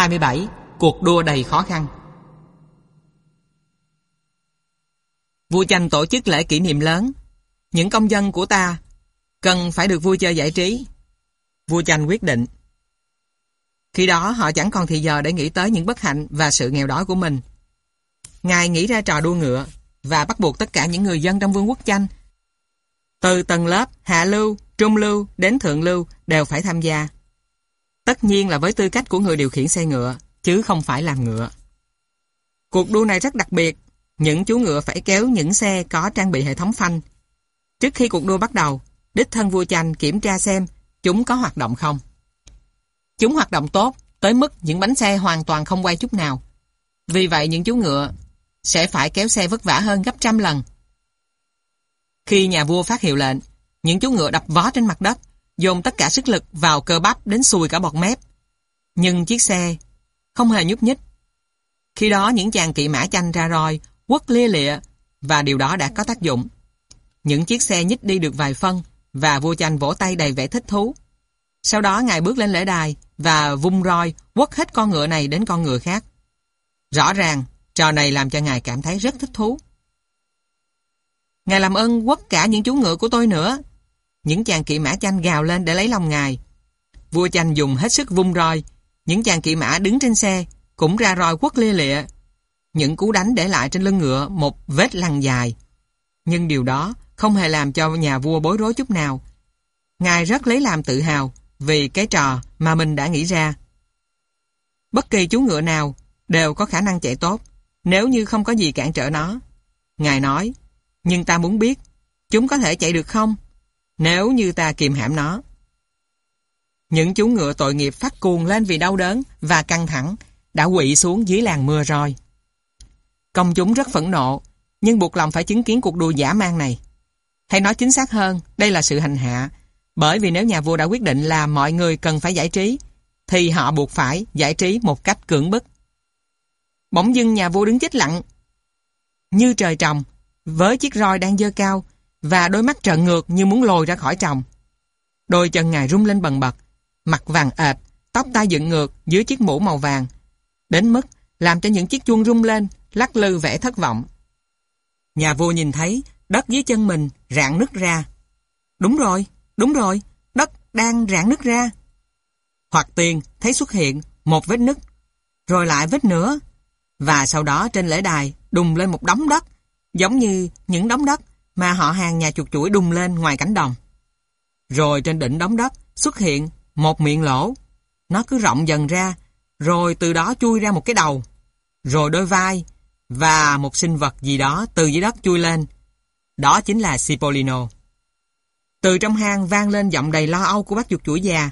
27. Cuộc đua đầy khó khăn Vua Chanh tổ chức lễ kỷ niệm lớn. Những công dân của ta cần phải được vui chơi giải trí. Vua Chanh quyết định. Khi đó họ chẳng còn thì giờ để nghĩ tới những bất hạnh và sự nghèo đói của mình. Ngài nghĩ ra trò đua ngựa và bắt buộc tất cả những người dân trong vương quốc chanh từ tầng lớp hạ lưu, trung lưu đến thượng lưu đều phải tham gia. Tất nhiên là với tư cách của người điều khiển xe ngựa, chứ không phải làm ngựa. Cuộc đua này rất đặc biệt, những chú ngựa phải kéo những xe có trang bị hệ thống phanh. Trước khi cuộc đua bắt đầu, đích thân vua chanh kiểm tra xem chúng có hoạt động không. Chúng hoạt động tốt, tới mức những bánh xe hoàn toàn không quay chút nào. Vì vậy những chú ngựa sẽ phải kéo xe vất vả hơn gấp trăm lần. Khi nhà vua phát hiệu lệnh, những chú ngựa đập vó trên mặt đất, dồn tất cả sức lực vào cơ bắp đến xùi cả bọt mép. Nhưng chiếc xe không hề nhúc nhích. Khi đó những chàng kỵ mã chanh ra roi, quất lia lịa, và điều đó đã có tác dụng. Những chiếc xe nhích đi được vài phân, và vua chanh vỗ tay đầy vẻ thích thú. Sau đó ngài bước lên lễ đài và vung roi quất hết con ngựa này đến con ngựa khác. Rõ ràng, trò này làm cho ngài cảm thấy rất thích thú. Ngài làm ơn quất cả những chú ngựa của tôi nữa. Những chàng kỵ mã chanh gào lên để lấy lòng ngài. Vua chanh dùng hết sức vung roi. Những chàng kỵ mã đứng trên xe cũng ra roi quất lia lịa. Những cú đánh để lại trên lưng ngựa một vết lằn dài. Nhưng điều đó không hề làm cho nhà vua bối rối chút nào. Ngài rất lấy làm tự hào vì cái trò mà mình đã nghĩ ra. Bất kỳ chú ngựa nào đều có khả năng chạy tốt nếu như không có gì cản trở nó. Ngài nói, nhưng ta muốn biết, chúng có thể chạy được không? Nếu như ta kiềm hãm nó. Những chú ngựa tội nghiệp phát cuồng lên vì đau đớn và căng thẳng, đã quỵ xuống dưới làng mưa roi. Công chúng rất phẫn nộ, nhưng buộc lòng phải chứng kiến cuộc đua giả mang này. Hay nói chính xác hơn, đây là sự hành hạ, bởi vì nếu nhà vua đã quyết định là mọi người cần phải giải trí, thì họ buộc phải giải trí một cách cưỡng bức. Bỗng dưng nhà vua đứng chết lặng, như trời trồng, với chiếc roi đang dơ cao và đôi mắt trợn ngược như muốn lồi ra khỏi chồng. Đôi chân ngài rung lên bần bật, mặt vàng ệt, tóc tai dựng ngược dưới chiếc mũ màu vàng, đến mức làm cho những chiếc chuông rung lên, lắc lư vẻ thất vọng. Nhà vua nhìn thấy đất dưới chân mình rạn nứt ra. Đúng rồi, đúng rồi, đất đang rạn nứt ra. Hoặc tiền thấy xuất hiện một vết nứt, rồi lại vết nữa. Và sau đó trên lễ đài đùng lên một đống đất giống như những đống đất mà họ hàng nhà chuột chuỗi đùng lên ngoài cánh đồng. Rồi trên đỉnh đống đất xuất hiện một miệng lỗ. Nó cứ rộng dần ra, rồi từ đó chui ra một cái đầu, rồi đôi vai, và một sinh vật gì đó từ dưới đất chui lên. Đó chính là Cipollino. Từ trong hang vang lên giọng đầy lo âu của bác chuột chuỗi già.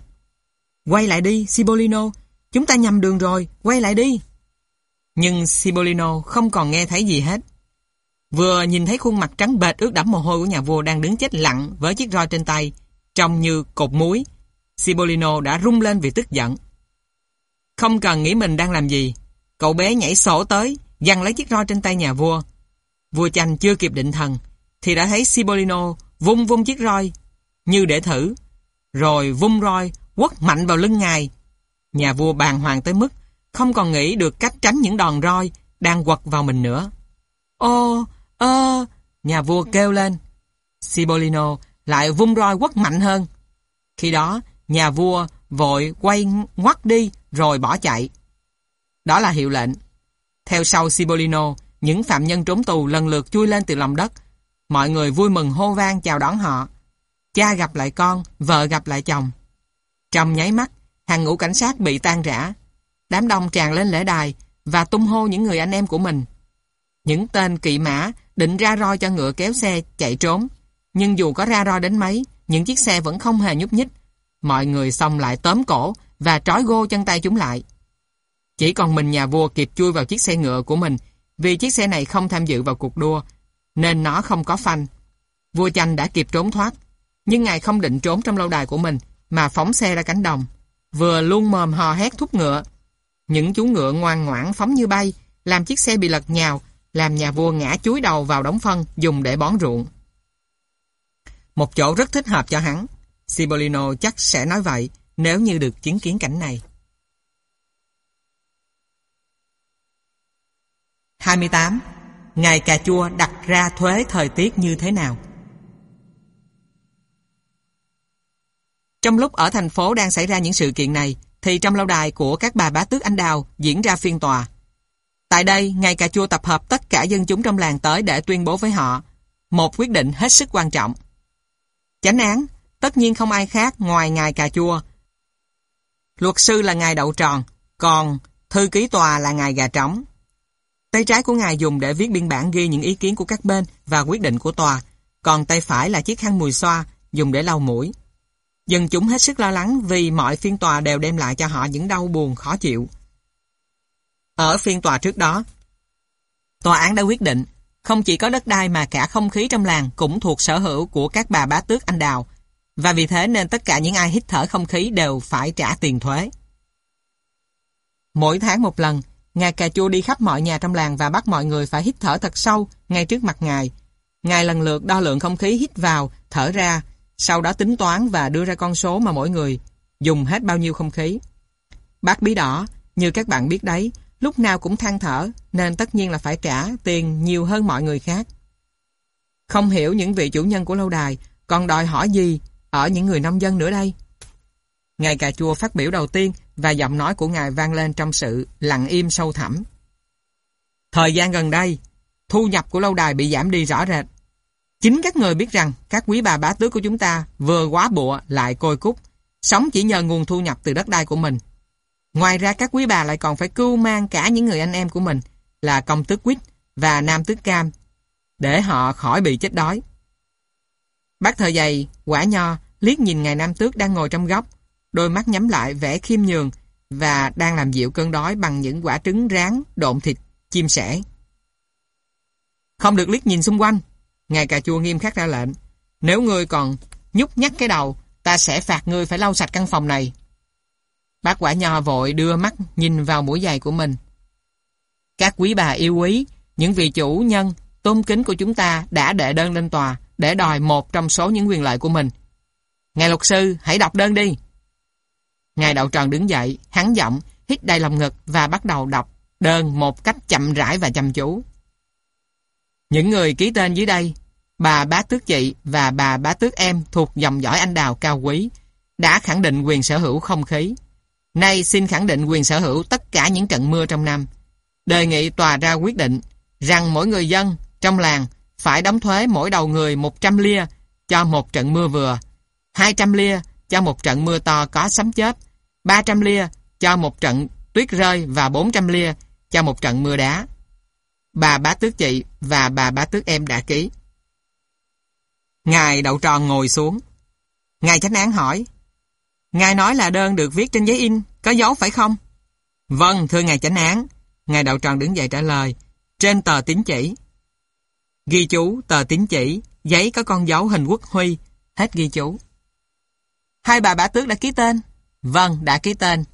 Quay lại đi, Cipollino, chúng ta nhầm đường rồi, quay lại đi. Nhưng Cipollino không còn nghe thấy gì hết. Vừa nhìn thấy khuôn mặt trắng bệch ướt đẫm mồ hôi của nhà vua đang đứng chết lặng với chiếc roi trên tay, trông như cột muối, Cipollino đã rung lên vì tức giận. Không cần nghĩ mình đang làm gì, cậu bé nhảy sổ tới, giằng lấy chiếc roi trên tay nhà vua. Vua chanh chưa kịp định thần, thì đã thấy Cipollino vung vung chiếc roi, như để thử, rồi vung roi quất mạnh vào lưng ngài. Nhà vua bàng hoàng tới mức không còn nghĩ được cách tránh những đòn roi đang quật vào mình nữa. Ô, ơ, nhà vua kêu lên. Cipollino lại vung roi quất mạnh hơn. Khi đó, nhà vua vội quay ngoắt đi rồi bỏ chạy. Đó là hiệu lệnh. Theo sau Cipollino, những phạm nhân trốn tù lần lượt chui lên từ lòng đất. Mọi người vui mừng hô vang chào đón họ. Cha gặp lại con, vợ gặp lại chồng. Trong nháy mắt, hàng ngũ cảnh sát bị tan rã. Đám đông tràn lên lễ đài và tung hô những người anh em của mình. Những tên kỵ mã định ra roi cho ngựa kéo xe chạy trốn. Nhưng dù có ra roi đến mấy, những chiếc xe vẫn không hề nhúc nhích. Mọi người xong lại tóm cổ và trói gô chân tay chúng lại. Chỉ còn mình nhà vua kịp chui vào chiếc xe ngựa của mình vì chiếc xe này không tham dự vào cuộc đua nên nó không có phanh. Vua chanh đã kịp trốn thoát nhưng ngài không định trốn trong lâu đài của mình mà phóng xe ra cánh đồng. Vừa luôn mồm hò hét thúc ngựa. Những chú ngựa ngoan ngoãn phóng như bay làm chiếc xe bị lật nhào làm nhà vua ngã chuối đầu vào đống phân dùng để bón ruộng. Một chỗ rất thích hợp cho hắn. Sibolino chắc sẽ nói vậy nếu như được chứng kiến cảnh này. 28. Ngài cà chua đặt ra thuế thời tiết như thế nào? Trong lúc ở thành phố đang xảy ra những sự kiện này, thì trong lâu đài của các bà bá tước Anh Đào diễn ra phiên tòa. Tại đây, Ngài Cà Chua tập hợp tất cả dân chúng trong làng tới để tuyên bố với họ một quyết định hết sức quan trọng. Chánh án, tất nhiên không ai khác ngoài Ngài Cà Chua. Luật sư là Ngài Đậu Tròn, còn thư ký tòa là Ngài Gà Trống. Tay trái của Ngài dùng để viết biên bản ghi những ý kiến của các bên và quyết định của tòa, còn tay phải là chiếc khăn mùi xoa dùng để lau mũi. Dân chúng hết sức lo lắng vì mọi phiên tòa đều đem lại cho họ những đau buồn khó chịu. Ở phiên tòa trước đó, tòa án đã quyết định không chỉ có đất đai mà cả không khí trong làng cũng thuộc sở hữu của các bà bá tước anh đào và vì thế nên tất cả những ai hít thở không khí đều phải trả tiền thuế. Mỗi tháng một lần, Ngài Cà Chua đi khắp mọi nhà trong làng và bắt mọi người phải hít thở thật sâu ngay trước mặt Ngài. Ngài lần lượt đo lượng không khí hít vào, thở ra, sau đó tính toán và đưa ra con số mà mỗi người dùng hết bao nhiêu không khí. Bác bí đỏ, như các bạn biết đấy, lúc nào cũng than thở, nên tất nhiên là phải trả tiền nhiều hơn mọi người khác. Không hiểu những vị chủ nhân của lâu đài còn đòi hỏi gì ở những người nông dân nữa đây. Ngài cà chua phát biểu đầu tiên và giọng nói của Ngài vang lên trong sự lặng im sâu thẳm. Thời gian gần đây, thu nhập của lâu đài bị giảm đi rõ rệt. Chính các người biết rằng các quý bà bá tước của chúng ta vừa quá bụa lại côi cúc, sống chỉ nhờ nguồn thu nhập từ đất đai của mình. Ngoài ra các quý bà lại còn phải cưu mang cả những người anh em của mình là công tước quýt và nam tước cam để họ khỏi bị chết đói. Bác thợ dày, quả nho, liếc nhìn ngài nam tước đang ngồi trong góc, đôi mắt nhắm lại vẻ khiêm nhường và đang làm dịu cơn đói bằng những quả trứng rán độn thịt chim sẻ. Không được liếc nhìn xung quanh, ngài cà chua nghiêm khắc ra lệnh. Nếu ngươi còn nhúc nhắc cái đầu, ta sẽ phạt ngươi phải lau sạch căn phòng này. Bác quả nho vội đưa mắt nhìn vào mũi giày của mình. Các quý bà yêu quý, những vị chủ nhân, tôn kính của chúng ta đã đệ đơn lên tòa để đòi một trong số những quyền lợi của mình. Ngài luật sư, hãy đọc đơn đi. Ngài đậu tròn đứng dậy, hắn giọng, hít đầy lòng ngực và bắt đầu đọc đơn một cách chậm rãi và chăm chú. Những người ký tên dưới đây, bà bá tước chị và bà bá tước em thuộc dòng dõi anh đào cao quý, đã khẳng định quyền sở hữu không khí. Nay xin khẳng định quyền sở hữu tất cả những trận mưa trong năm. Đề nghị tòa ra quyết định rằng mỗi người dân trong làng phải đóng thuế mỗi đầu người 100 lia cho một trận mưa vừa, 200 lia cho một trận mưa to có sấm chớp, 300 lia cho một trận tuyết rơi và 400 lia cho một trận mưa đá. Bà bá tước chị và bà bá tước em đã ký. Ngài đậu tròn ngồi xuống. Ngài chánh án hỏi, Ngài nói là đơn được viết trên giấy in, có dấu phải không? Vâng, thưa ngài chánh án. Ngài đạo tròn đứng dậy trả lời, trên tờ tín chỉ. Ghi chú, tờ tín chỉ, giấy có con dấu hình quốc huy, hết ghi chú. Hai bà bá tước đã ký tên? Vâng, đã ký tên.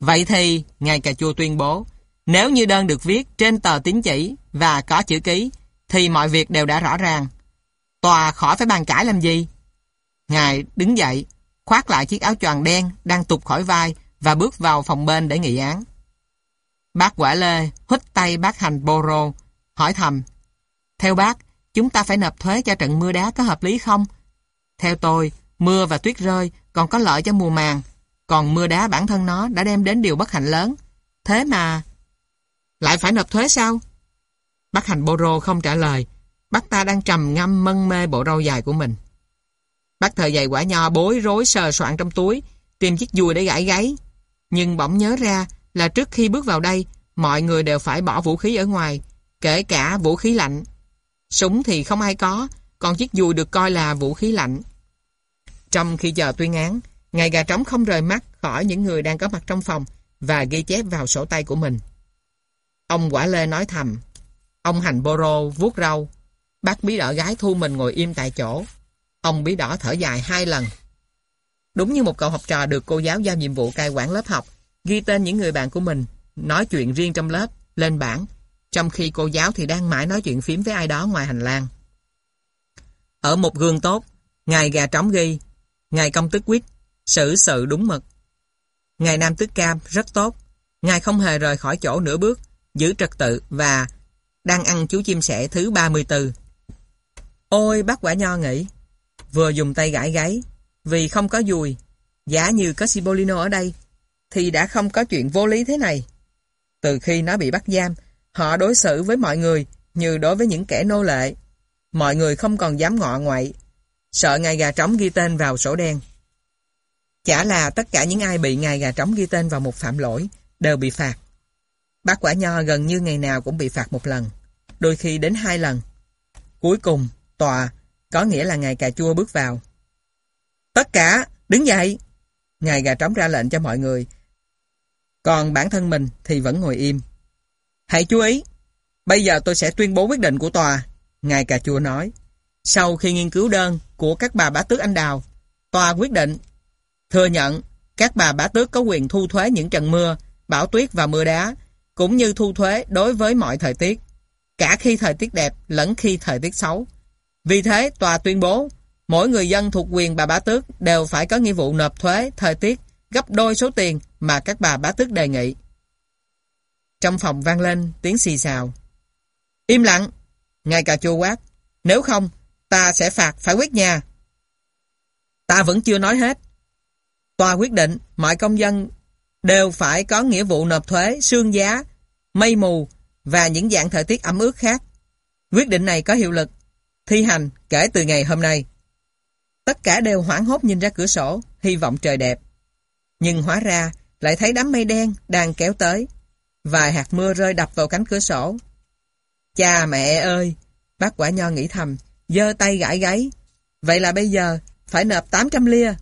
Vậy thì, ngài cà chua tuyên bố, nếu như đơn được viết trên tờ tín chỉ và có chữ ký, thì mọi việc đều đã rõ ràng. Tòa khỏi phải bàn cãi làm gì? Ngài đứng dậy, khoác lại chiếc áo choàng đen đang tụt khỏi vai và bước vào phòng bên để nghị án. Bác quả lê hít tay bác hành Boro, hỏi thầm. Theo bác, chúng ta phải nộp thuế cho trận mưa đá có hợp lý không? Theo tôi, mưa và tuyết rơi còn có lợi cho mùa màng, còn mưa đá bản thân nó đã đem đến điều bất hạnh lớn. Thế mà... Lại phải nộp thuế sao? Bác hành Boro không trả lời. Bác ta đang trầm ngâm mân mê bộ râu dài của mình. Bác thời giày quả nho bối rối sờ soạn trong túi, tìm chiếc dùi để gãi gáy. Nhưng bỗng nhớ ra là trước khi bước vào đây, mọi người đều phải bỏ vũ khí ở ngoài, kể cả vũ khí lạnh. Súng thì không ai có, còn chiếc dùi được coi là vũ khí lạnh. Trong khi chờ tuyên án, ngài gà trống không rời mắt khỏi những người đang có mặt trong phòng và ghi chép vào sổ tay của mình. Ông quả lê nói thầm. Ông hành boro vuốt râu. Bác bí đỡ gái thu mình ngồi im tại chỗ. Ông bí đỏ thở dài hai lần. Đúng như một cậu học trò được cô giáo giao nhiệm vụ cai quản lớp học, ghi tên những người bạn của mình, nói chuyện riêng trong lớp, lên bảng, trong khi cô giáo thì đang mãi nói chuyện phím với ai đó ngoài hành lang. Ở một gương tốt, ngài gà trống ghi, ngài công tức quyết, xử sự đúng mực. Ngài nam tức cam rất tốt, ngài không hề rời khỏi chỗ nửa bước, giữ trật tự và đang ăn chú chim sẻ thứ 34. Ôi bác quả nho nghĩ, vừa dùng tay gãi gáy, vì không có dùi, giả như có Cipollino ở đây, thì đã không có chuyện vô lý thế này. Từ khi nó bị bắt giam, họ đối xử với mọi người như đối với những kẻ nô lệ. Mọi người không còn dám ngọ ngoại, sợ ngài gà trống ghi tên vào sổ đen. Chả là tất cả những ai bị ngài gà trống ghi tên vào một phạm lỗi đều bị phạt. Bác quả nho gần như ngày nào cũng bị phạt một lần, đôi khi đến hai lần. Cuối cùng, tòa, có nghĩa là ngài cà chua bước vào. Tất cả, đứng dậy! Ngài gà trống ra lệnh cho mọi người. Còn bản thân mình thì vẫn ngồi im. Hãy chú ý, bây giờ tôi sẽ tuyên bố quyết định của tòa. Ngài cà chua nói. Sau khi nghiên cứu đơn của các bà bá tước Anh Đào, tòa quyết định thừa nhận các bà bá tước có quyền thu thuế những trận mưa, bão tuyết và mưa đá, cũng như thu thuế đối với mọi thời tiết, cả khi thời tiết đẹp lẫn khi thời tiết xấu. Vì thế, tòa tuyên bố mỗi người dân thuộc quyền bà bá tước đều phải có nghĩa vụ nộp thuế thời tiết gấp đôi số tiền mà các bà bá tước đề nghị. Trong phòng vang lên tiếng xì xào. Im lặng! Ngài cà chua quát. Nếu không, ta sẽ phạt phải quyết nhà. Ta vẫn chưa nói hết. Tòa quyết định mọi công dân đều phải có nghĩa vụ nộp thuế, sương giá, mây mù và những dạng thời tiết ẩm ướt khác. Quyết định này có hiệu lực, thi hành kể từ ngày hôm nay. Tất cả đều hoảng hốt nhìn ra cửa sổ, hy vọng trời đẹp. Nhưng hóa ra, lại thấy đám mây đen đang kéo tới. Vài hạt mưa rơi đập vào cánh cửa sổ. Cha mẹ ơi! Bác quả nho nghĩ thầm, giơ tay gãi gáy. Vậy là bây giờ, phải nộp 800 lia.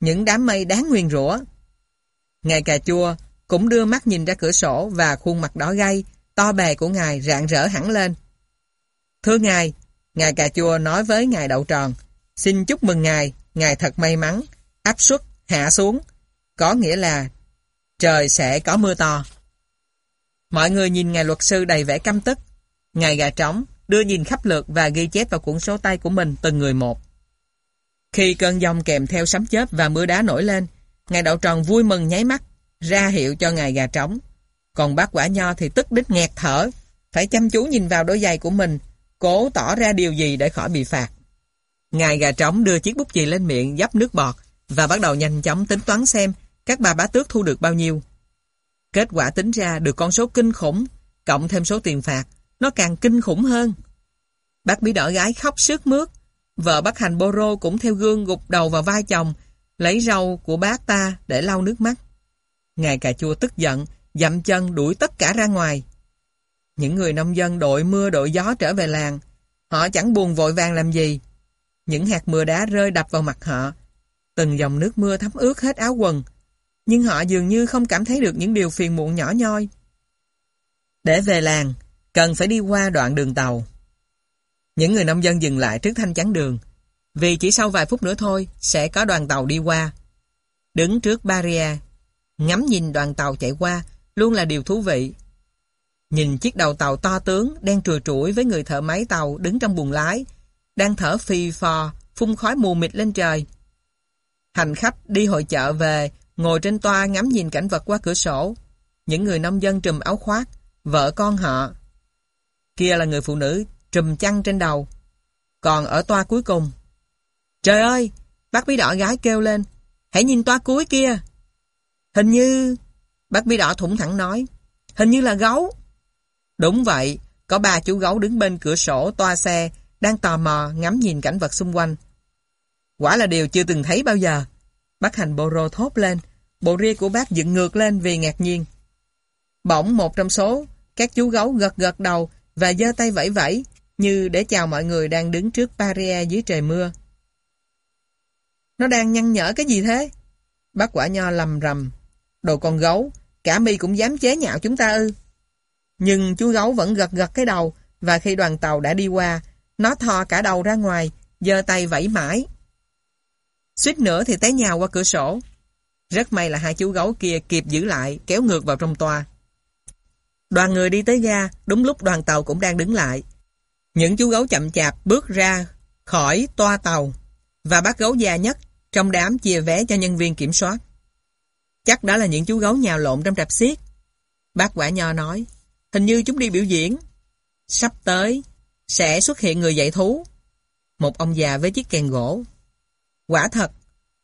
Những đám mây đáng nguyền rủa. Ngài cà chua cũng đưa mắt nhìn ra cửa sổ và khuôn mặt đỏ gay, to bè của ngài rạng rỡ hẳn lên. Thưa ngài, ngài cà chua nói với ngài đậu tròn, xin chúc mừng ngài, ngài thật may mắn, áp suất hạ xuống, có nghĩa là trời sẽ có mưa to. Mọi người nhìn ngài luật sư đầy vẻ căm tức. Ngài gà trống đưa nhìn khắp lượt và ghi chép vào cuốn số tay của mình từng người một. Khi cơn giông kèm theo sấm chớp và mưa đá nổi lên, ngài đậu tròn vui mừng nháy mắt, ra hiệu cho ngài gà trống. Còn bác quả nho thì tức đích nghẹt thở, phải chăm chú nhìn vào đôi giày của mình, cố tỏ ra điều gì để khỏi bị phạt. Ngài gà trống đưa chiếc bút chì lên miệng dắp nước bọt và bắt đầu nhanh chóng tính toán xem các bà bá tước thu được bao nhiêu. Kết quả tính ra được con số kinh khủng, cộng thêm số tiền phạt, nó càng kinh khủng hơn. Bác bí đỏ gái khóc sướt mướt, vợ bác hành Boro cũng theo gương gục đầu vào vai chồng, lấy rau của bác ta để lau nước mắt. Ngài cà chua tức giận, dậm chân đuổi tất cả ra ngoài. Những người nông dân đội mưa đội gió trở về làng, họ chẳng buồn vội vàng làm gì. Những hạt mưa đá rơi đập vào mặt họ, từng dòng nước mưa thấm ướt hết áo quần, nhưng họ dường như không cảm thấy được những điều phiền muộn nhỏ nhoi. Để về làng, cần phải đi qua đoạn đường tàu. Những người nông dân dừng lại trước thanh chắn đường, vì chỉ sau vài phút nữa thôi sẽ có đoàn tàu đi qua. Đứng trước barrier, ngắm nhìn đoàn tàu chạy qua luôn là điều thú vị. Nhìn chiếc đầu tàu to tướng đen trùi trũi với người thợ máy tàu đứng trong buồng lái, đang thở phì phò, phun khói mù mịt lên trời. Hành khách đi hội chợ về, ngồi trên toa ngắm nhìn cảnh vật qua cửa sổ. Những người nông dân trùm áo khoác, vợ con họ. Kia là người phụ nữ trùm chăn trên đầu. Còn ở toa cuối cùng. Trời ơi! Bác bí đỏ gái kêu lên. Hãy nhìn toa cuối kia. Hình như... Bác bí đỏ thủng thẳng nói. Hình như là gấu. Đúng vậy. Có ba chú gấu đứng bên cửa sổ toa xe đang tò mò ngắm nhìn cảnh vật xung quanh. Quả là điều chưa từng thấy bao giờ. Bác hành bồ rô thốt lên. Bộ ria của bác dựng ngược lên vì ngạc nhiên. Bỗng một trong số, các chú gấu gật gật đầu và giơ tay vẫy vẫy, như để chào mọi người đang đứng trước barrier dưới trời mưa. Nó đang nhăn nhở cái gì thế? Bác quả nho lầm rầm. Đồ con gấu, cả mi cũng dám chế nhạo chúng ta ư. Nhưng chú gấu vẫn gật gật cái đầu, và khi đoàn tàu đã đi qua, nó thò cả đầu ra ngoài, giơ tay vẫy mãi. Suýt nữa thì té nhào qua cửa sổ. Rất may là hai chú gấu kia kịp giữ lại, kéo ngược vào trong toa. Đoàn người đi tới ga, đúng lúc đoàn tàu cũng đang đứng lại. Những chú gấu chậm chạp bước ra khỏi toa tàu và bác gấu già nhất trong đám chia vé cho nhân viên kiểm soát. Chắc đó là những chú gấu nhào lộn trong trạp xiết. Bác quả nho nói, hình như chúng đi biểu diễn. Sắp tới, sẽ xuất hiện người dạy thú. Một ông già với chiếc kèn gỗ. Quả thật,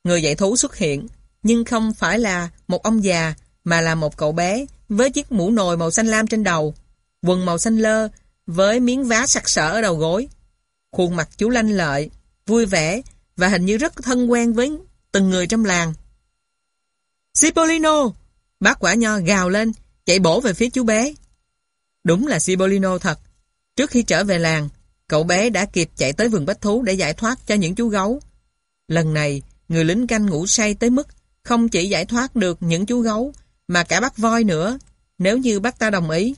người dạy thú xuất hiện, nhưng không phải là một ông già, mà là một cậu bé với chiếc mũ nồi màu xanh lam trên đầu, quần màu xanh lơ, với miếng vá sặc sỡ ở đầu gối. Khuôn mặt chú lanh lợi, vui vẻ và hình như rất thân quen với từng người trong làng. Cipollino! Bác quả nho gào lên, chạy bổ về phía chú bé. Đúng là Cipollino thật. Trước khi trở về làng, cậu bé đã kịp chạy tới vườn bách thú để giải thoát cho những chú gấu. Lần này, người lính canh ngủ say tới mức không chỉ giải thoát được những chú gấu, mà cả bác voi nữa, nếu như bác ta đồng ý.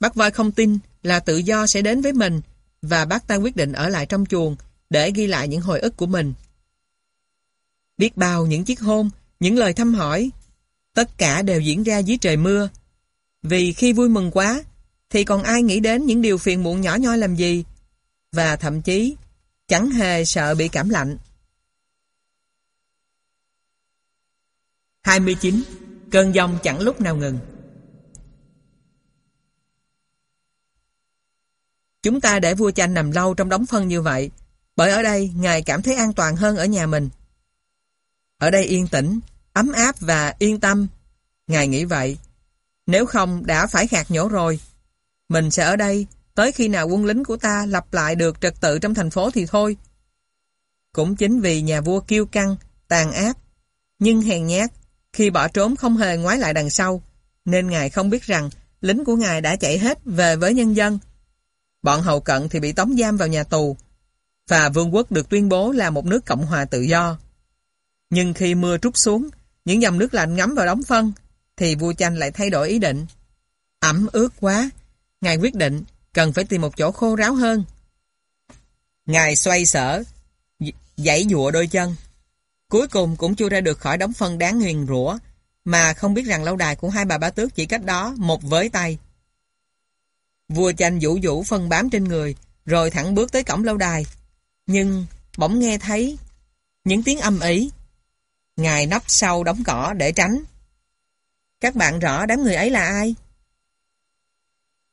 Bác voi không tin là tự do sẽ đến với mình, và bác ta quyết định ở lại trong chuồng để ghi lại những hồi ức của mình. Biết bao những chiếc hôn, những lời thăm hỏi, tất cả đều diễn ra dưới trời mưa. Vì khi vui mừng quá, thì còn ai nghĩ đến những điều phiền muộn nhỏ nhoi làm gì, và thậm chí chẳng hề sợ bị cảm lạnh. 29. Cơn giông chẳng lúc nào ngừng Chúng ta để vua chanh nằm lâu trong đống phân như vậy, bởi ở đây ngài cảm thấy an toàn hơn ở nhà mình. Ở đây yên tĩnh, ấm áp và yên tâm. Ngài nghĩ vậy. Nếu không đã phải khạc nhổ rồi. Mình sẽ ở đây tới khi nào quân lính của ta lập lại được trật tự trong thành phố thì thôi. Cũng chính vì nhà vua kiêu căng, tàn ác, nhưng hèn nhát, khi bỏ trốn không hề ngoái lại đằng sau, nên ngài không biết rằng lính của ngài đã chạy hết về với nhân dân. Bọn hậu cận thì bị tống giam vào nhà tù, và vương quốc được tuyên bố là một nước Cộng hòa tự do. Nhưng khi mưa trút xuống, những dòng nước lạnh ngắm vào đóng phân, thì vua chanh lại thay đổi ý định. Ẩm ướt quá, ngài quyết định cần phải tìm một chỗ khô ráo hơn. Ngài xoay sở, dãy dụa đôi chân. Cuối cùng cũng chưa ra được khỏi đống phân đáng nguyền rủa mà không biết rằng lâu đài của hai bà bá tước chỉ cách đó một với tay. Vua chanh vũ vũ phân bám trên người, rồi thẳng bước tới cổng lâu đài. Nhưng bỗng nghe thấy những tiếng âm ý. Ngài nấp sau đống cỏ để tránh. Các bạn rõ đám người ấy là ai?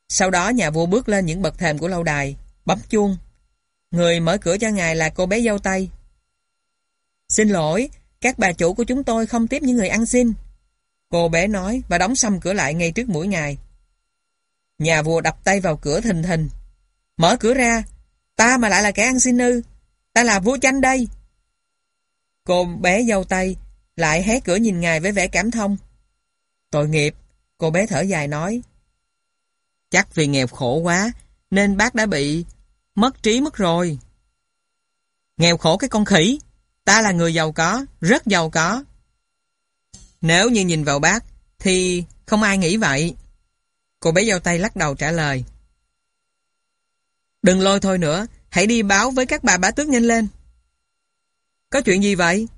Sau đó nhà vua bước lên những bậc thềm của lâu đài, bấm chuông. Người mở cửa cho ngài là cô bé dâu tây. Xin lỗi, các bà chủ của chúng tôi không tiếp những người ăn xin. Cô bé nói và đóng xăm cửa lại ngay trước mũi ngài. Nhà vua đập tay vào cửa thình thình. Mở cửa ra, ta mà lại là kẻ ăn xin ư. Ta là vua chanh đây. Cô bé dâu tay lại hé cửa nhìn ngài với vẻ cảm thông. Tội nghiệp, cô bé thở dài nói. Chắc vì nghèo khổ quá, nên bác đã bị mất trí mất rồi. Nghèo khổ cái con khỉ, ta là người giàu có, rất giàu có. Nếu như nhìn vào bác, thì không ai nghĩ vậy. Cô bé giao tay lắc đầu trả lời. Đừng lôi thôi nữa, hãy đi báo với các bà bá tước nhanh lên. Có chuyện gì vậy?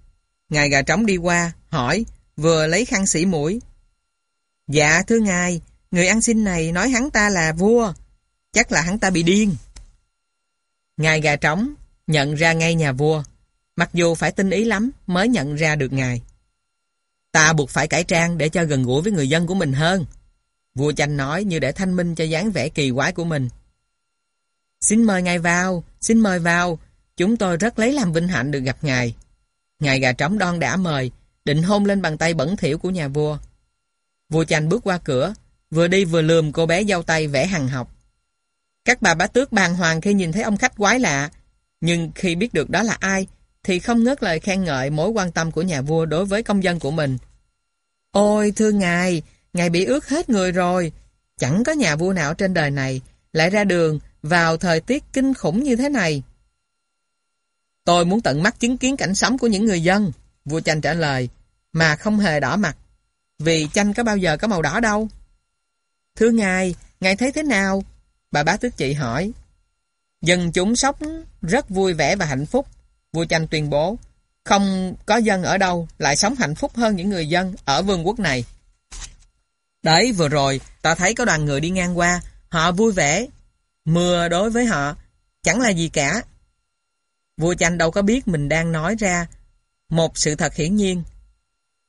Ngài gà trống đi qua, hỏi, vừa lấy khăn sỉ mũi. Dạ thưa ngài, người ăn xin này nói hắn ta là vua, chắc là hắn ta bị điên. Ngài gà trống nhận ra ngay nhà vua, mặc dù phải tinh ý lắm mới nhận ra được ngài. Ta buộc phải cải trang để cho gần gũi với người dân của mình hơn. Vua chanh nói như để thanh minh cho dáng vẻ kỳ quái của mình. Xin mời ngài vào, xin mời vào, chúng tôi rất lấy làm vinh hạnh được gặp ngài. Ngài gà trống đon đã mời, định hôn lên bàn tay bẩn thỉu của nhà vua. Vua chanh bước qua cửa, vừa đi vừa lườm cô bé giao tay vẽ hằng học. Các bà bá tước bàng hoàng khi nhìn thấy ông khách quái lạ, nhưng khi biết được đó là ai, thì không ngớt lời khen ngợi mối quan tâm của nhà vua đối với công dân của mình. Ôi thưa ngài, ngài bị ướt hết người rồi, chẳng có nhà vua nào trên đời này lại ra đường vào thời tiết kinh khủng như thế này. Tôi muốn tận mắt chứng kiến cảnh sống của những người dân, vua chanh trả lời, mà không hề đỏ mặt, vì chanh có bao giờ có màu đỏ đâu. Thưa ngài, ngài thấy thế nào? Bà bá tước chị hỏi. Dân chúng sốc rất vui vẻ và hạnh phúc, vua chanh tuyên bố. Không có dân ở đâu lại sống hạnh phúc hơn những người dân ở vương quốc này. Đấy vừa rồi, ta thấy có đoàn người đi ngang qua, họ vui vẻ. Mưa đối với họ, chẳng là gì cả. Vua chanh đâu có biết mình đang nói ra một sự thật hiển nhiên.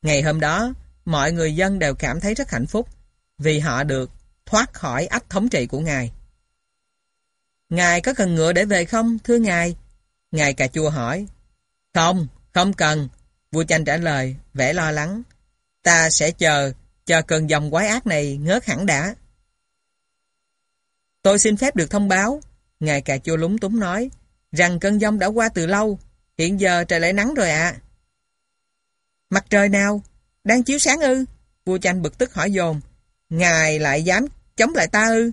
Ngày hôm đó, mọi người dân đều cảm thấy rất hạnh phúc vì họ được thoát khỏi ách thống trị của Ngài. Ngài có cần ngựa để về không, thưa ngài? Ngài cà chua hỏi. Không, không cần. Vua chanh trả lời, vẻ lo lắng. Ta sẽ chờ, chờ cơn dòng quái ác này ngớt hẳn đã. Tôi xin phép được thông báo, Ngài cà chua lúng túng nói, rằng cơn dông đã qua từ lâu, hiện giờ trời lại nắng rồi ạ. Mặt trời nào? Đang chiếu sáng ư? Vua chanh bực tức hỏi dồn. Ngài lại dám chống lại ta ư?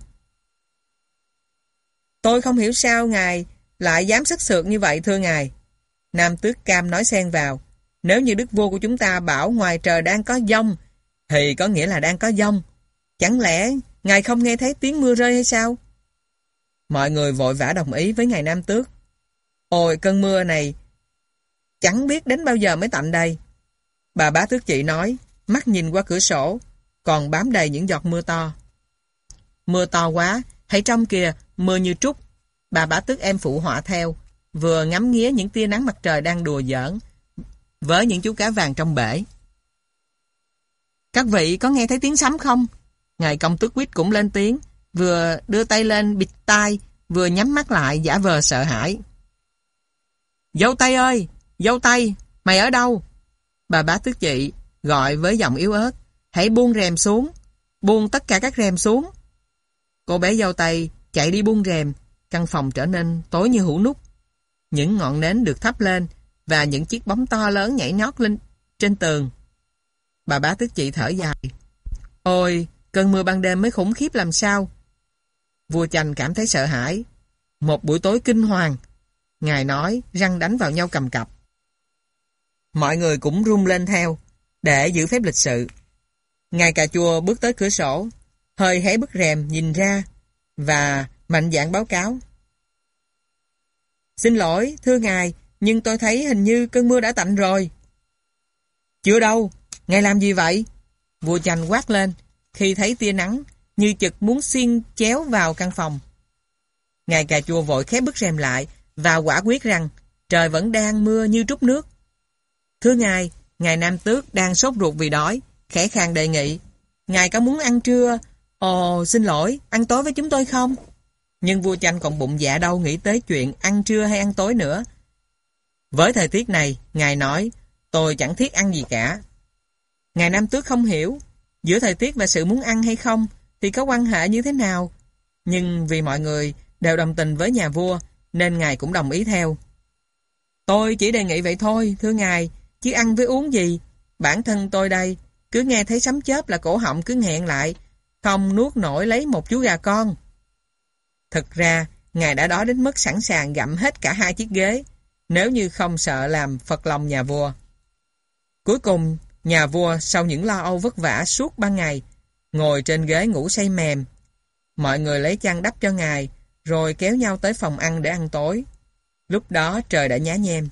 Tôi không hiểu sao ngài lại dám sức sượt như vậy thưa ngài. Nam tước cam nói xen vào. Nếu như đức vua của chúng ta bảo ngoài trời đang có dông, thì có nghĩa là đang có dông. Chẳng lẽ ngài không nghe thấy tiếng mưa rơi hay sao? Mọi người vội vã đồng ý với ngài Nam tước. Ôi cơn mưa này chẳng biết đến bao giờ mới tạnh đây. Bà bá tước chị nói, mắt nhìn qua cửa sổ, còn bám đầy những giọt mưa to. Mưa to quá, hãy trong kìa, mưa như trút. Bà bá tước em phụ họa theo, vừa ngắm nghía những tia nắng mặt trời đang đùa giỡn với những chú cá vàng trong bể. Các vị có nghe thấy tiếng sấm không? Ngài công tước quýt cũng lên tiếng, vừa đưa tay lên bịt tai, vừa nhắm mắt lại giả vờ sợ hãi. Dâu tay ơi! Dâu tay! Mày ở đâu? Bà bá tước chị gọi với giọng yếu ớt. Hãy buông rèm xuống. Buông tất cả các rèm xuống. Cô bé dâu tay chạy đi buông rèm. Căn phòng trở nên tối như hũ nút. Những ngọn nến được thắp lên và những chiếc bóng to lớn nhảy nhót lên trên tường. Bà bá tước chị thở dài. Ôi, cơn mưa ban đêm mới khủng khiếp làm sao? Vua chanh cảm thấy sợ hãi. Một buổi tối kinh hoàng. Ngài nói, răng đánh vào nhau cầm cặp Mọi người cũng rung lên theo, để giữ phép lịch sự. Ngài cà chua bước tới cửa sổ, hơi hé bức rèm nhìn ra, và mạnh dạn báo cáo. Xin lỗi, thưa ngài, nhưng tôi thấy hình như cơn mưa đã tạnh rồi. Chưa đâu, ngài làm gì vậy? Vua chanh quát lên, khi thấy tia nắng, như chực muốn xiên chéo vào căn phòng. Ngài cà chua vội khép bức rèm lại và quả quyết rằng trời vẫn đang mưa như trút nước. Thưa ngài, ngài Nam Tước đang sốt ruột vì đói, khẽ khàng đề nghị. Ngài có muốn ăn trưa? Ồ, xin lỗi, ăn tối với chúng tôi không? Nhưng vua chanh còn bụng dạ đâu nghĩ tới chuyện ăn trưa hay ăn tối nữa. Với thời tiết này, ngài nói, tôi chẳng thiết ăn gì cả. Ngài Nam Tước không hiểu, giữa thời tiết và sự muốn ăn hay không thì có quan hệ như thế nào. Nhưng vì mọi người đều đồng tình với nhà vua, nên ngài cũng đồng ý theo. Tôi chỉ đề nghị vậy thôi, thưa ngài, chứ ăn với uống gì. Bản thân tôi đây, cứ nghe thấy sấm chớp là cổ họng cứ nghẹn lại, không nuốt nổi lấy một chú gà con. Thực ra, ngài đã đó đến mức sẵn sàng gặm hết cả hai chiếc ghế, nếu như không sợ làm phật lòng nhà vua. Cuối cùng, nhà vua sau những lo âu vất vả suốt ban ngày, ngồi trên ghế ngủ say mềm. Mọi người lấy chăn đắp cho ngài, rồi kéo nhau tới phòng ăn để ăn tối. Lúc đó trời đã nhá nhem.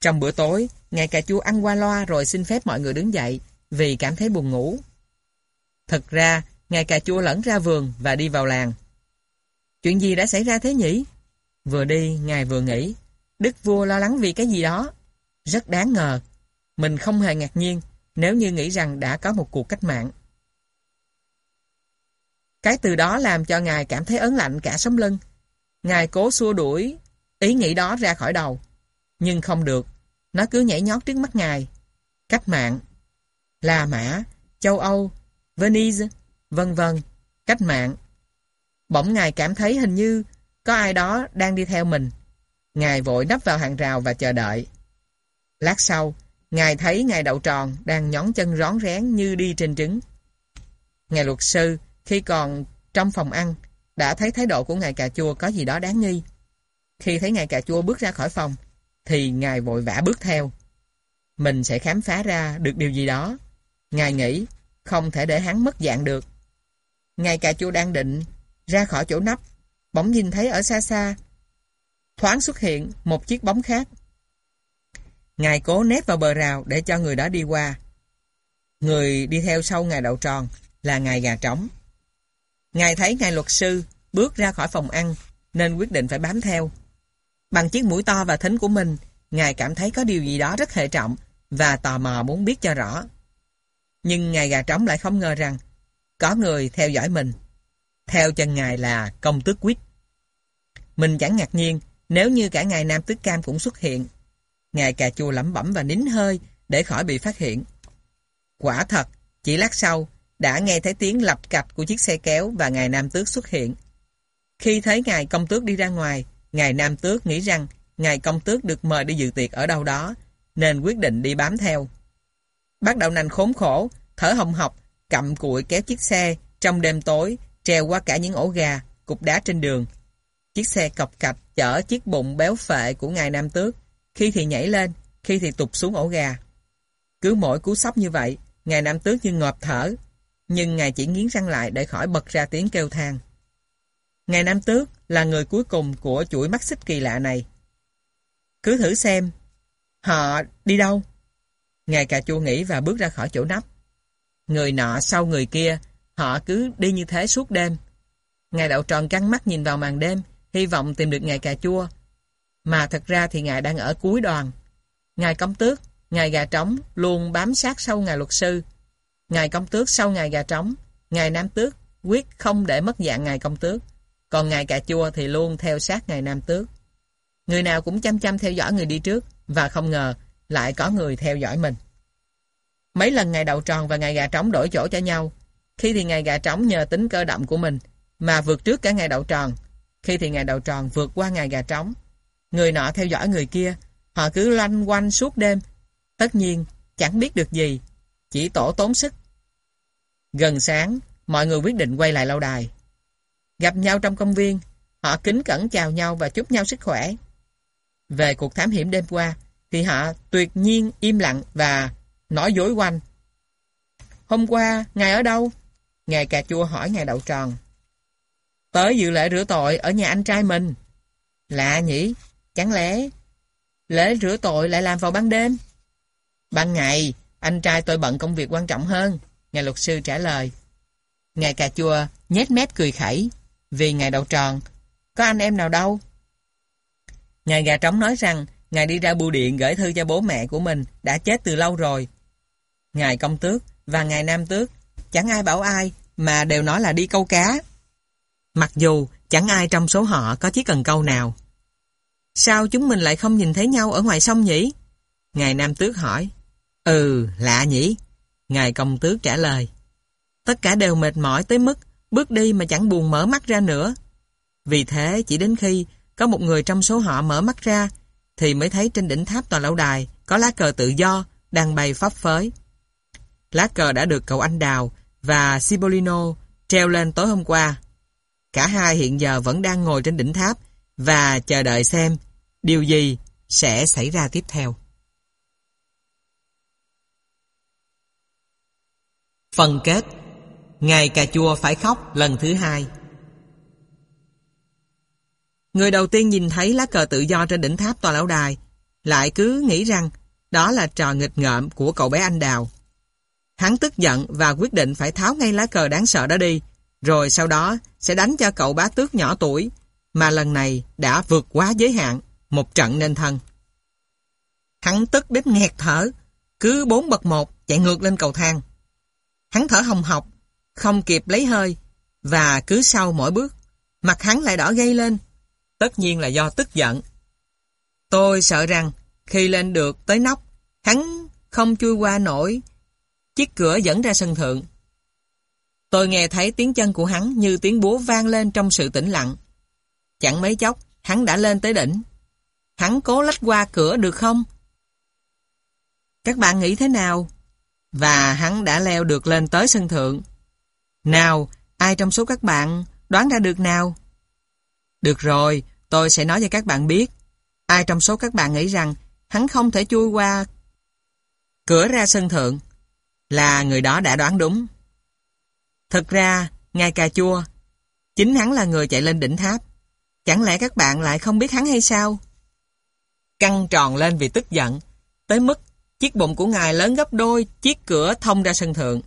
Trong bữa tối, ngài cà chua ăn qua loa rồi xin phép mọi người đứng dậy vì cảm thấy buồn ngủ. Thật ra, ngài cà chua lẫn ra vườn và đi vào làng. Chuyện gì đã xảy ra thế nhỉ? Vừa đi, ngài vừa nghĩ. Đức vua lo lắng vì cái gì đó. Rất đáng ngờ. Mình không hề ngạc nhiên nếu như nghĩ rằng đã có một cuộc cách mạng. Cái từ đó làm cho ngài cảm thấy ớn lạnh cả sống lưng. Ngài cố xua đuổi ý nghĩ đó ra khỏi đầu. Nhưng không được. Nó cứ nhảy nhót trước mắt ngài. Cách mạng. La Mã, châu Âu, Venice, vân vân. Cách mạng. Bỗng ngài cảm thấy hình như có ai đó đang đi theo mình. Ngài vội nấp vào hàng rào và chờ đợi. Lát sau, ngài thấy ngài đậu tròn đang nhón chân rón rén như đi trên trứng. Ngài luật sư, khi còn trong phòng ăn, đã thấy thái độ của ngài cà chua có gì đó đáng nghi. Khi thấy ngài cà chua bước ra khỏi phòng, thì ngài vội vã bước theo. Mình sẽ khám phá ra được điều gì đó. Ngài nghĩ, không thể để hắn mất dạng được. Ngài cà chua đang định, ra khỏi chỗ nắp, bỗng nhìn thấy ở xa xa. Thoáng xuất hiện một chiếc bóng khác. Ngài cố nép vào bờ rào để cho người đó đi qua. Người đi theo sau ngài đậu tròn là ngài gà trống. Ngài thấy ngài luật sư bước ra khỏi phòng ăn nên quyết định phải bám theo. Bằng chiếc mũi to và thính của mình, ngài cảm thấy có điều gì đó rất hệ trọng và tò mò muốn biết cho rõ. Nhưng ngài gà trống lại không ngờ rằng có người theo dõi mình. Theo chân ngài là công tước quýt. Mình chẳng ngạc nhiên nếu như cả ngài Nam Tước Cam cũng xuất hiện. Ngài cà chua lẩm bẩm và nín hơi để khỏi bị phát hiện. Quả thật, chỉ lát sau, đã nghe thấy tiếng lập cạch của chiếc xe kéo và ngài Nam Tước xuất hiện. Khi thấy ngài công tước đi ra ngoài, ngài Nam Tước nghĩ rằng ngài công tước được mời đi dự tiệc ở đâu đó, nên quyết định đi bám theo. Bác đậu nành khốn khổ, thở hồng hộc, cặm cụi kéo chiếc xe trong đêm tối, treo qua cả những ổ gà, cục đá trên đường. Chiếc xe cọc cạch chở chiếc bụng béo phệ của ngài Nam Tước, khi thì nhảy lên, khi thì tụt xuống ổ gà. Cứ mỗi cú sốc như vậy, ngài Nam Tước như ngọt thở, nhưng ngài chỉ nghiến răng lại để khỏi bật ra tiếng kêu than. Ngài Nam Tước là người cuối cùng của chuỗi mắt xích kỳ lạ này. Cứ thử xem, họ đi đâu? Ngài cà chua nghĩ và bước ra khỏi chỗ nắp. Người nọ sau người kia, họ cứ đi như thế suốt đêm. Ngài đậu tròn căng mắt nhìn vào màn đêm, hy vọng tìm được ngài cà chua. Mà thật ra thì ngài đang ở cuối đoàn. Ngài công tước, ngài gà trống luôn bám sát sau ngài luật sư. Ngài công tước sau ngài gà trống, ngài nam tước quyết không để mất dạng ngài công tước. Còn ngài cà chua thì luôn theo sát ngài nam tước. Người nào cũng chăm chăm theo dõi người đi trước và không ngờ lại có người theo dõi mình. Mấy lần ngài đậu tròn và ngài gà trống đổi chỗ cho nhau. Khi thì ngài gà trống nhờ tính cơ động của mình mà vượt trước cả ngài đậu tròn. Khi thì ngài đậu tròn vượt qua ngài gà trống. Người nọ theo dõi người kia. Họ cứ loanh quanh suốt đêm. Tất nhiên, chẳng biết được gì. Chỉ tổ tốn sức. Gần sáng, mọi người quyết định quay lại lâu đài. Gặp nhau trong công viên, họ kính cẩn chào nhau và chúc nhau sức khỏe. Về cuộc thám hiểm đêm qua, thì họ tuyệt nhiên im lặng và nói dối quanh. Hôm qua, ngài ở đâu? Ngài cà chua hỏi ngài đậu tròn. Tới dự lễ rửa tội ở nhà anh trai mình. Lạ nhỉ? Chẳng lẽ lễ rửa tội lại làm vào ban đêm? Ban ngày, anh trai tôi bận công việc quan trọng hơn. Ngài luật sư trả lời. Ngài cà chua nhét mép cười khẩy. Vì ngài đậu tròn, có anh em nào đâu? Ngài gà trống nói rằng Ngài đi ra bưu điện gửi thư cho bố mẹ của mình đã chết từ lâu rồi. Ngài công tước và ngài nam tước chẳng ai bảo ai mà đều nói là đi câu cá. Mặc dù chẳng ai trong số họ có chiếc cần câu nào. Sao chúng mình lại không nhìn thấy nhau ở ngoài sông nhỉ? Ngài nam tước hỏi. Ừ, lạ nhỉ? Ngài công tước trả lời. Tất cả đều mệt mỏi tới mức bước đi mà chẳng buồn mở mắt ra nữa. Vì thế, chỉ đến khi có một người trong số họ mở mắt ra, thì mới thấy trên đỉnh tháp tòa lâu đài có lá cờ tự do đang bay phấp phới. Lá cờ đã được cậu anh Đào và Cipollino treo lên tối hôm qua. Cả hai hiện giờ vẫn đang ngồi trên đỉnh tháp và chờ đợi xem điều gì sẽ xảy ra tiếp theo. Phần kết Ngày cà chua phải khóc lần thứ hai Người đầu tiên nhìn thấy lá cờ tự do trên đỉnh tháp tòa lão đài, lại cứ nghĩ rằng đó là trò nghịch ngợm của cậu bé anh Đào. Hắn tức giận và quyết định phải tháo ngay lá cờ đáng sợ đó đi, rồi sau đó sẽ đánh cho cậu bá tước nhỏ tuổi, mà lần này đã vượt quá giới hạn, một trận nên thân. Hắn tức đến nghẹt thở, cứ bốn bậc một chạy ngược lên cầu thang. Hắn thở hồng hộc, không kịp lấy hơi, và cứ sau mỗi bước, mặt hắn lại đỏ gây lên, tất nhiên là do tức giận. Tôi sợ rằng khi lên được tới nóc, hắn không chui qua nổi chiếc cửa dẫn ra sân thượng. Tôi nghe thấy tiếng chân của hắn như tiếng búa vang lên trong sự tĩnh lặng. Chẳng mấy chốc, hắn đã lên tới đỉnh. Hắn cố lách qua cửa được không? Các bạn nghĩ thế nào? Và hắn đã leo được lên tới sân thượng. Nào, ai trong số các bạn đoán ra được nào? Được rồi, tôi sẽ nói cho các bạn biết. Ai trong số các bạn nghĩ rằng hắn không thể chui qua cửa ra sân thượng là người đó đã đoán đúng. thật ra, ngài cà chua, chính hắn là người chạy lên đỉnh tháp. Chẳng lẽ các bạn lại không biết hắn hay sao? Căng tròn lên vì tức giận, tới mức chiếc bụng của ngài lớn gấp đôi chiếc cửa thông ra sân thượng.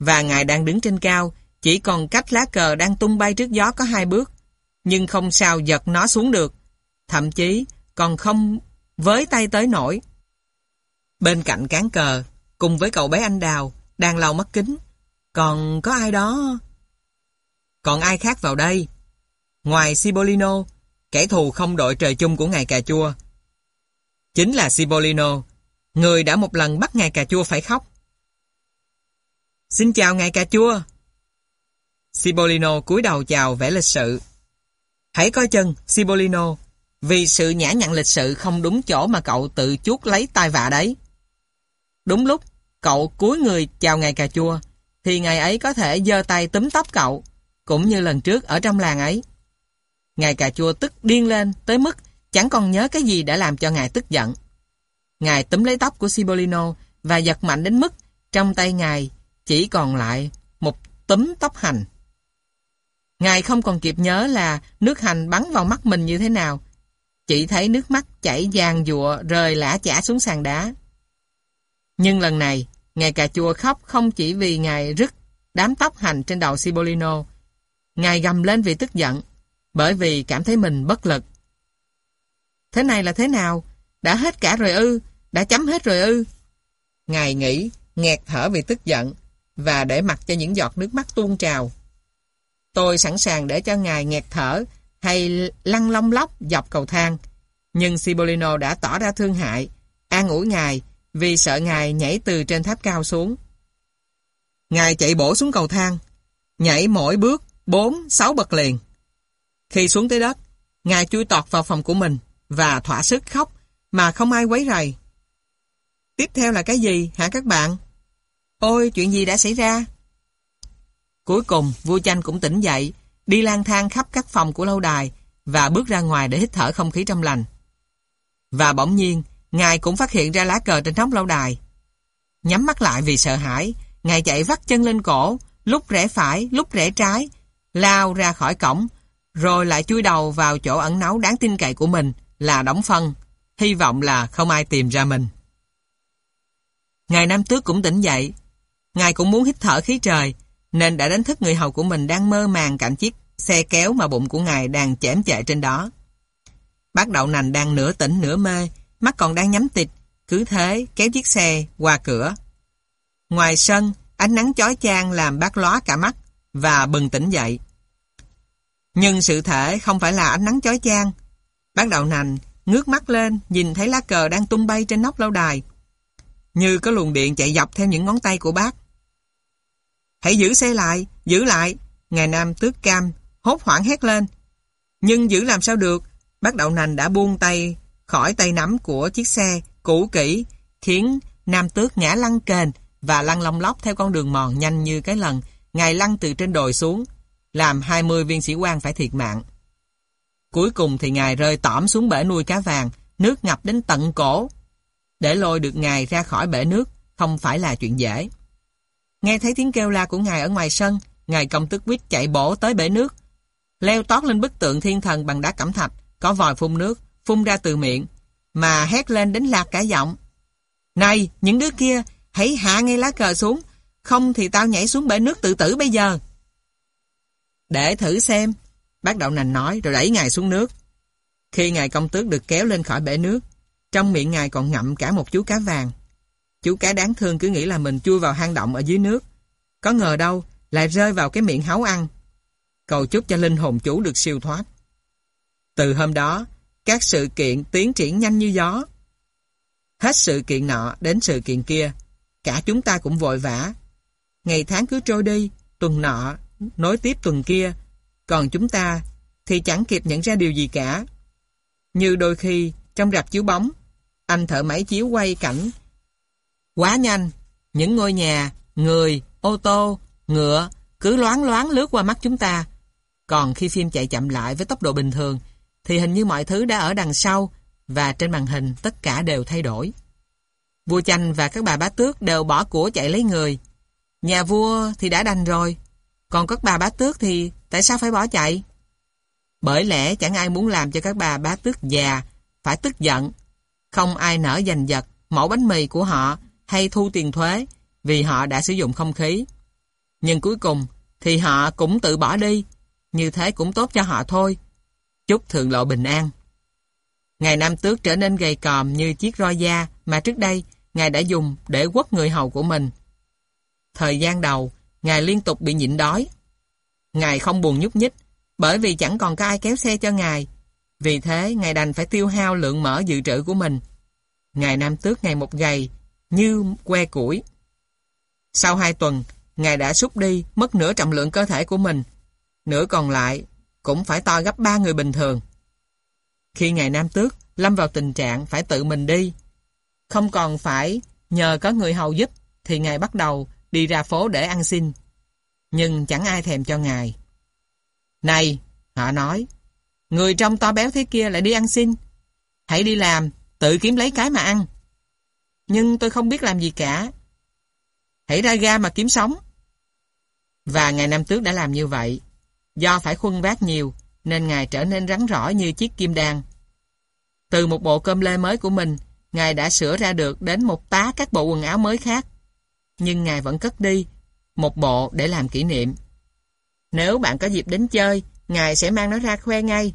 Và ngài đang đứng trên cao, chỉ còn cách lá cờ đang tung bay trước gió có hai bước nhưng không sao giật nó xuống được. Thậm chí còn không với tay tới nổi. Bên cạnh cán cờ, cùng với cậu bé anh Đào, đang lau mắt kính. Còn có ai đó? Còn ai khác vào đây? Ngoài Cibolino, kẻ thù không đội trời chung của ngài cà chua. Chính là Sibolino, người đã một lần bắt ngài cà chua phải khóc. Xin chào ngài cà chua. Sibolino cúi đầu chào vẻ lịch sự. Hãy coi chân, Sibolino, vì sự nhã nhặn lịch sự không đúng chỗ mà cậu tự chuốt lấy tai vạ đấy. Đúng lúc, cậu cúi người chào ngài cà chua, thì ngài ấy có thể giơ tay túm tóc cậu, cũng như lần trước ở trong làng ấy. Ngài cà chua tức điên lên tới mức chẳng còn nhớ cái gì đã làm cho ngài tức giận. Ngài túm lấy tóc của Sibolino và giật mạnh đến mức trong tay ngài chỉ còn lại một túm tóc hành. Ngài không còn kịp nhớ là nước hành bắn vào mắt mình như thế nào. Chỉ thấy nước mắt chảy vàng dụa rơi lã chả xuống sàn đá. Nhưng lần này, Ngài cà chua khóc không chỉ vì Ngài rứt đám tóc hành trên đầu Sibolino. Ngài gầm lên vì tức giận, bởi vì cảm thấy mình bất lực. Thế này là thế nào? Đã hết cả rồi ư? Đã chấm hết rồi ư? Ngài nghĩ, nghẹt thở vì tức giận, và để mặc cho những giọt nước mắt tuôn trào. Tôi sẵn sàng để cho ngài nghẹt thở hay lăn long lóc dọc cầu thang. Nhưng Sibolino đã tỏ ra thương hại, an ủi ngài vì sợ ngài nhảy từ trên tháp cao xuống. Ngài chạy bổ xuống cầu thang, nhảy mỗi bước 4-6 bậc liền. Khi xuống tới đất, ngài chui tọt vào phòng của mình và thỏa sức khóc mà không ai quấy rầy. Tiếp theo là cái gì hả các bạn? Ôi, chuyện gì đã xảy ra? Cuối cùng, vua chanh cũng tỉnh dậy, đi lang thang khắp các phòng của lâu đài và bước ra ngoài để hít thở không khí trong lành. Và bỗng nhiên, Ngài cũng phát hiện ra lá cờ trên nóc lâu đài. Nhắm mắt lại vì sợ hãi, Ngài chạy vắt chân lên cổ, lúc rẽ phải, lúc rẽ trái, lao ra khỏi cổng, rồi lại chui đầu vào chỗ ẩn náu đáng tin cậy của mình là đóng phân, hy vọng là không ai tìm ra mình. Ngài Nam Tước cũng tỉnh dậy. Ngài cũng muốn hít thở khí trời, nên đã đánh thức người hầu của mình đang mơ màng cạnh chiếc xe kéo mà bụng của ngài đang chém chệ trên đó. Bác đậu nành đang nửa tỉnh nửa mê, mắt còn đang nhắm tịt, cứ thế kéo chiếc xe qua cửa. Ngoài sân, ánh nắng chói chang làm bác lóa cả mắt và bừng tỉnh dậy. Nhưng sự thể không phải là ánh nắng chói chang. Bác đậu nành ngước mắt lên nhìn thấy lá cờ đang tung bay trên nóc lâu đài. Như có luồng điện chạy dọc theo những ngón tay của bác. Hãy giữ xe lại, giữ lại. Ngài Nam tước cam, hốt hoảng hét lên. Nhưng giữ làm sao được, bác đậu nành đã buông tay khỏi tay nắm của chiếc xe cũ kỹ, khiến Nam tước ngã lăn kền và lăn long lóc theo con đường mòn nhanh như cái lần Ngài lăn từ trên đồi xuống, làm 20 viên sĩ quan phải thiệt mạng. Cuối cùng thì Ngài rơi tỏm xuống bể nuôi cá vàng, nước ngập đến tận cổ. Để lôi được Ngài ra khỏi bể nước không phải là chuyện dễ. Nghe thấy tiếng kêu la của ngài ở ngoài sân, ngài công tức quýt chạy bổ tới bể nước. Leo tót lên bức tượng thiên thần bằng đá cẩm thạch, có vòi phun nước, phun ra từ miệng, mà hét lên đến lạc cả giọng. Này, những đứa kia, hãy hạ ngay lá cờ xuống, không thì tao nhảy xuống bể nước tự tử bây giờ. Để thử xem, bác đậu nành nói rồi đẩy ngài xuống nước. Khi ngài công tước được kéo lên khỏi bể nước, trong miệng ngài còn ngậm cả một chú cá vàng. Chú cá đáng thương cứ nghĩ là mình chui vào hang động ở dưới nước. Có ngờ đâu, lại rơi vào cái miệng háu ăn. Cầu chúc cho linh hồn chú được siêu thoát. Từ hôm đó, các sự kiện tiến triển nhanh như gió. Hết sự kiện nọ đến sự kiện kia, cả chúng ta cũng vội vã. Ngày tháng cứ trôi đi, tuần nọ, nối tiếp tuần kia, còn chúng ta thì chẳng kịp nhận ra điều gì cả. Như đôi khi, trong rạp chiếu bóng, anh thợ máy chiếu quay cảnh Quá nhanh, những ngôi nhà, người, ô tô, ngựa cứ loáng loáng lướt qua mắt chúng ta. Còn khi phim chạy chậm lại với tốc độ bình thường, thì hình như mọi thứ đã ở đằng sau và trên màn hình tất cả đều thay đổi. Vua chanh và các bà bá tước đều bỏ của chạy lấy người. Nhà vua thì đã đành rồi, còn các bà bá tước thì tại sao phải bỏ chạy? Bởi lẽ chẳng ai muốn làm cho các bà bá tước già phải tức giận. Không ai nở giành giật mẫu bánh mì của họ hay thu tiền thuế vì họ đã sử dụng không khí. Nhưng cuối cùng thì họ cũng tự bỏ đi, như thế cũng tốt cho họ thôi. Chúc thượng lộ bình an. Ngài Nam Tước trở nên gầy còm như chiếc roi da mà trước đây Ngài đã dùng để quất người hầu của mình. Thời gian đầu, Ngài liên tục bị nhịn đói. Ngài không buồn nhúc nhích, bởi vì chẳng còn có ai kéo xe cho Ngài. Vì thế, Ngài đành phải tiêu hao lượng mỡ dự trữ của mình. Ngài Nam Tước ngày một gầy, như que củi. Sau hai tuần, Ngài đã xúc đi mất nửa trọng lượng cơ thể của mình. Nửa còn lại cũng phải to gấp ba người bình thường. Khi Ngài Nam Tước lâm vào tình trạng phải tự mình đi, không còn phải nhờ có người hầu giúp, thì Ngài bắt đầu đi ra phố để ăn xin. Nhưng chẳng ai thèm cho Ngài. Này, họ nói, người trong to béo thế kia lại đi ăn xin. Hãy đi làm, tự kiếm lấy cái mà ăn. Nhưng tôi không biết làm gì cả. Hãy ra ga mà kiếm sống. Và Ngài Nam Tước đã làm như vậy. Do phải khuân vác nhiều, nên Ngài trở nên rắn rõ như chiếc kim đan. Từ một bộ cơm lê mới của mình, Ngài đã sửa ra được đến một tá các bộ quần áo mới khác. Nhưng Ngài vẫn cất đi, một bộ để làm kỷ niệm. Nếu bạn có dịp đến chơi, Ngài sẽ mang nó ra khoe ngay.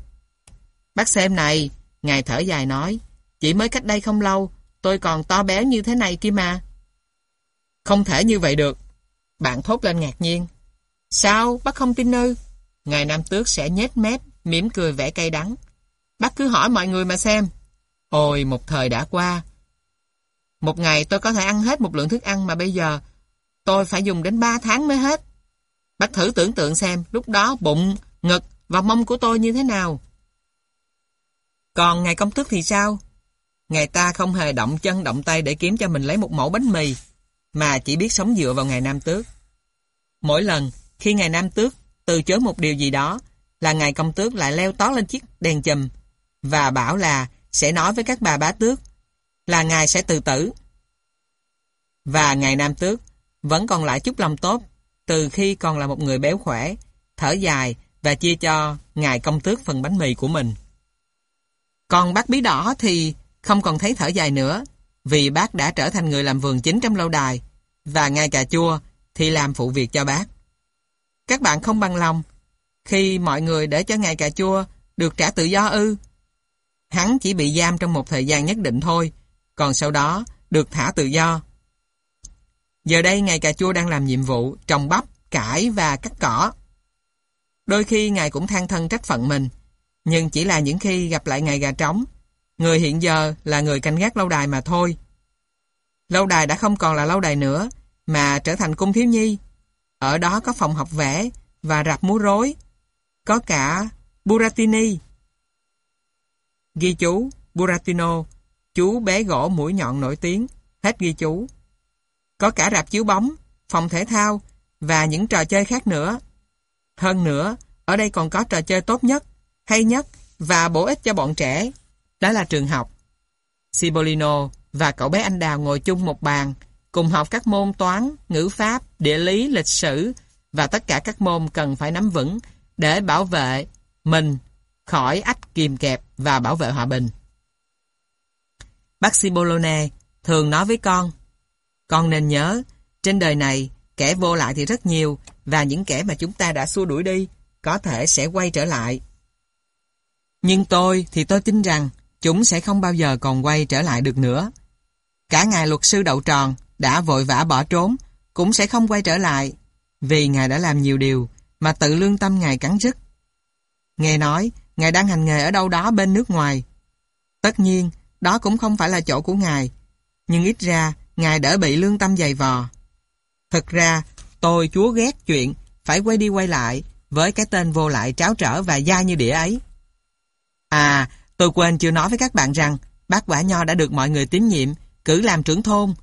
Bác xem này, Ngài thở dài nói, chỉ mới cách đây không lâu, tôi còn to béo như thế này kia mà. Không thể như vậy được. Bạn thốt lên ngạc nhiên. Sao, bác không tin ư? Ngài Nam Tước sẽ nhếch mép, mỉm cười vẻ cay đắng. Bác cứ hỏi mọi người mà xem. Ôi, một thời đã qua. Một ngày tôi có thể ăn hết một lượng thức ăn mà bây giờ tôi phải dùng đến 3 tháng mới hết. Bác thử tưởng tượng xem lúc đó bụng, ngực và mông của tôi như thế nào. Còn ngài công tước thì sao? Ngài ta không hề động chân động tay để kiếm cho mình lấy một mẫu bánh mì, mà chỉ biết sống dựa vào ngài nam tước. Mỗi lần khi ngài nam tước từ chối một điều gì đó, là ngài công tước lại leo tót lên chiếc đèn chùm và bảo là sẽ nói với các bà bá tước là ngài sẽ tự tử. Và ngài nam tước vẫn còn lại chút lòng tốt từ khi còn là một người béo khỏe, thở dài và chia cho ngài công tước phần bánh mì của mình. Còn bác bí đỏ thì không còn thấy thở dài nữa, vì bác đã trở thành người làm vườn chính trong lâu đài, và ngài cà chua thì làm phụ việc cho bác. Các bạn không bằng lòng, khi mọi người để cho ngài cà chua được trả tự do ư. Hắn chỉ bị giam trong một thời gian nhất định thôi, còn sau đó được thả tự do. Giờ đây ngài cà chua đang làm nhiệm vụ trồng bắp, cải và cắt cỏ. Đôi khi ngài cũng than thân trách phận mình, nhưng chỉ là những khi gặp lại ngày gà trống. Người hiện giờ là người canh gác lâu đài mà thôi. Lâu đài đã không còn là lâu đài nữa, mà trở thành cung thiếu nhi. Ở đó có phòng học vẽ và rạp múa rối. Có cả Buratini. Ghi chú Buratino, chú bé gỗ mũi nhọn nổi tiếng. Hết ghi chú. Có cả rạp chiếu bóng, phòng thể thao và những trò chơi khác nữa. Hơn nữa, ở đây còn có trò chơi tốt nhất, hay nhất và bổ ích cho bọn trẻ. Đó là trường học. Cibolino và cậu bé anh Đào ngồi chung một bàn, cùng học các môn toán, ngữ pháp, địa lý, lịch sử và tất cả các môn cần phải nắm vững để bảo vệ mình khỏi ách kìm kẹp và bảo vệ hòa bình. Bác Cibolone thường nói với con con nên nhớ, trên đời này, kẻ vô lại thì rất nhiều, và những kẻ mà chúng ta đã xua đuổi đi, có thể sẽ quay trở lại. Nhưng tôi thì tôi tin rằng, chúng sẽ không bao giờ còn quay trở lại được nữa. Cả ngài luật sư đậu tròn đã vội vã bỏ trốn, cũng sẽ không quay trở lại, vì ngài đã làm nhiều điều mà tự lương tâm ngài cắn rứt. Nghe nói, ngài đang hành nghề ở đâu đó bên nước ngoài. Tất nhiên, đó cũng không phải là chỗ của ngài, nhưng ít ra Ngài đỡ bị lương tâm dày vò. Thực ra, tôi chúa ghét chuyện phải quay đi quay lại với cái tên vô lại tráo trở và da như đĩa ấy. À, tôi quên chưa nói với các bạn rằng bác quả nho đã được mọi người tín nhiệm, cử làm trưởng thôn.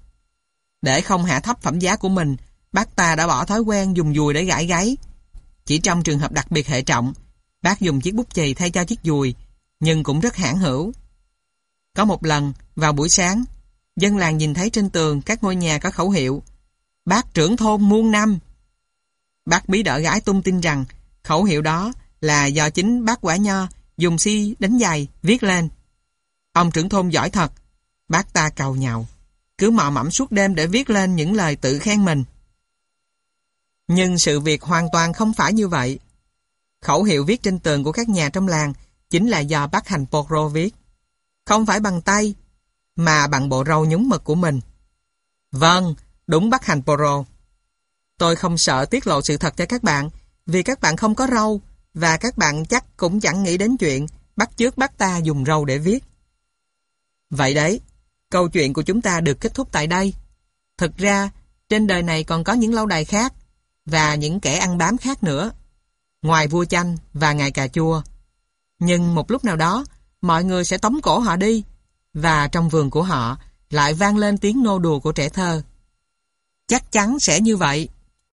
Để không hạ thấp phẩm giá của mình, bác ta đã bỏ thói quen dùng dùi để gãi gáy. Chỉ trong trường hợp đặc biệt hệ trọng, bác dùng chiếc bút chì thay cho chiếc dùi, nhưng cũng rất hãn hữu. Có một lần, vào buổi sáng, Dân làng nhìn thấy trên tường các ngôi nhà có khẩu hiệu Bác trưởng thôn muôn năm. Bác bí đỡ gái tung tin rằng khẩu hiệu đó là do chính bác quả nho dùng si đánh giày viết lên. Ông trưởng thôn giỏi thật. Bác ta cầu nhào. Cứ mò mẫm suốt đêm để viết lên những lời tự khen mình. Nhưng sự việc hoàn toàn không phải như vậy. Khẩu hiệu viết trên tường của các nhà trong làng chính là do bác hành Porro viết. Không phải bằng tay mà bằng bộ râu nhúng mực của mình. Vâng, đúng bác hành Poro. Tôi không sợ tiết lộ sự thật cho các bạn, vì các bạn không có râu, và các bạn chắc cũng chẳng nghĩ đến chuyện bắt chước bắt ta dùng râu để viết. Vậy đấy, câu chuyện của chúng ta được kết thúc tại đây. Thực ra, trên đời này còn có những lâu đài khác và những kẻ ăn bám khác nữa. Ngoài vua chanh và ngài cà chua. Nhưng một lúc nào đó, mọi người sẽ tống cổ họ đi và trong vườn của họ lại vang lên tiếng nô đùa của trẻ thơ. Chắc chắn sẽ như vậy.